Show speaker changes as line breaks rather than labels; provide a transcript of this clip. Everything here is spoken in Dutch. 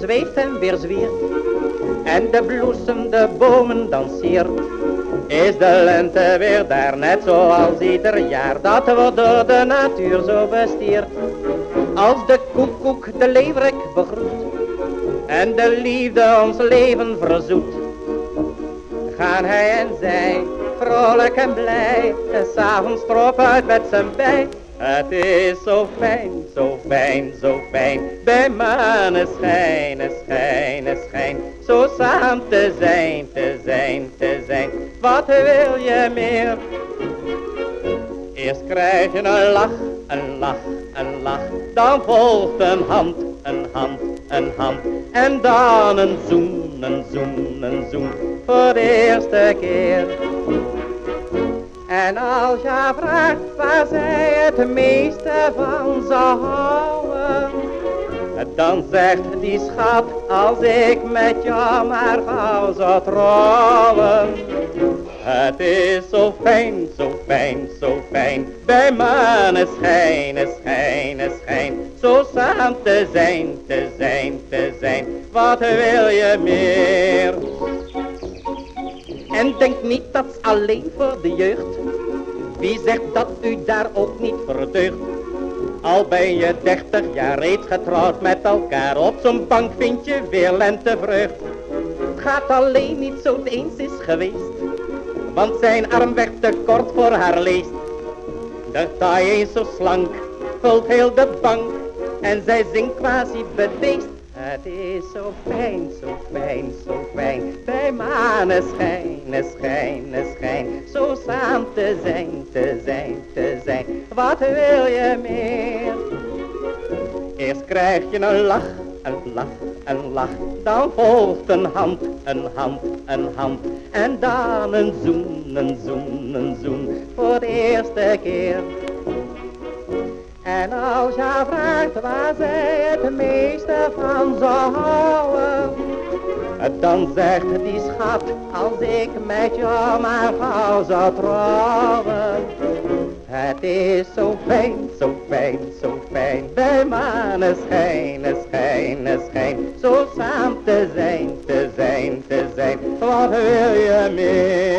zweeft en weer zwiert. En de bloesem de bomen danseert. Is de lente weer daar net zoals ieder jaar. Dat wordt door de natuur zo bestierd. Als de koekoek de leeuwerik begroet. En de liefde ons leven verzoet. Gaan hij en zij vrolijk en blij. En s'avonds trop uit met zijn bij. Het is zo fijn, zo fijn, zo fijn. Bij maneschijn, schijn, schijn. Zo samen te zijn, te zijn, te zijn. Wat wil je meer? Eerst krijg je een lach, een lach, een lach. Dan volgt een hand, een hand, een hand. En dan een zoen, een zoen, een zoen. Voor de eerste keer. En als je vraagt waar zij het meeste van zou houden, dan zegt die schat als ik met jou maar gauw zou trouwen. Het is zo fijn, zo fijn, zo fijn, bij maneschijn, schijn, schijn, zo samen te zijn, te zijn, te zijn, wat wil je meer? En denk niet dat alleen voor de jeugd. Wie zegt dat u daar ook niet verdeugt? Al ben je dertig jaar reeds getrouwd met elkaar. Op zo'n bank vind je weer lentevreugd. Het gaat alleen niet zo het eens is geweest. Want zijn arm werd te kort voor haar leest. De taai eens zo slank, vult heel de bank. En zij zingt quasi bedeesd. Het is zo fijn, zo fijn, zo fijn, bij maneschijn, schijn, schijn, zo samen te zijn, te zijn, te zijn, wat wil je meer? Eerst krijg je een lach, een lach, een lach, dan volgt een hand, een hand, een hand, en dan een zoen, een zoen, een zoen, voor de eerste keer. En als je vraagt waar zij het meeste van zou houden, dan zegt die schat, als ik met jou maar gauw zou trouwen. Het is zo fijn, zo fijn, zo fijn, bij maneschijn, schijn, schijn, zo samen te zijn, te zijn, te zijn, wat wil je meer?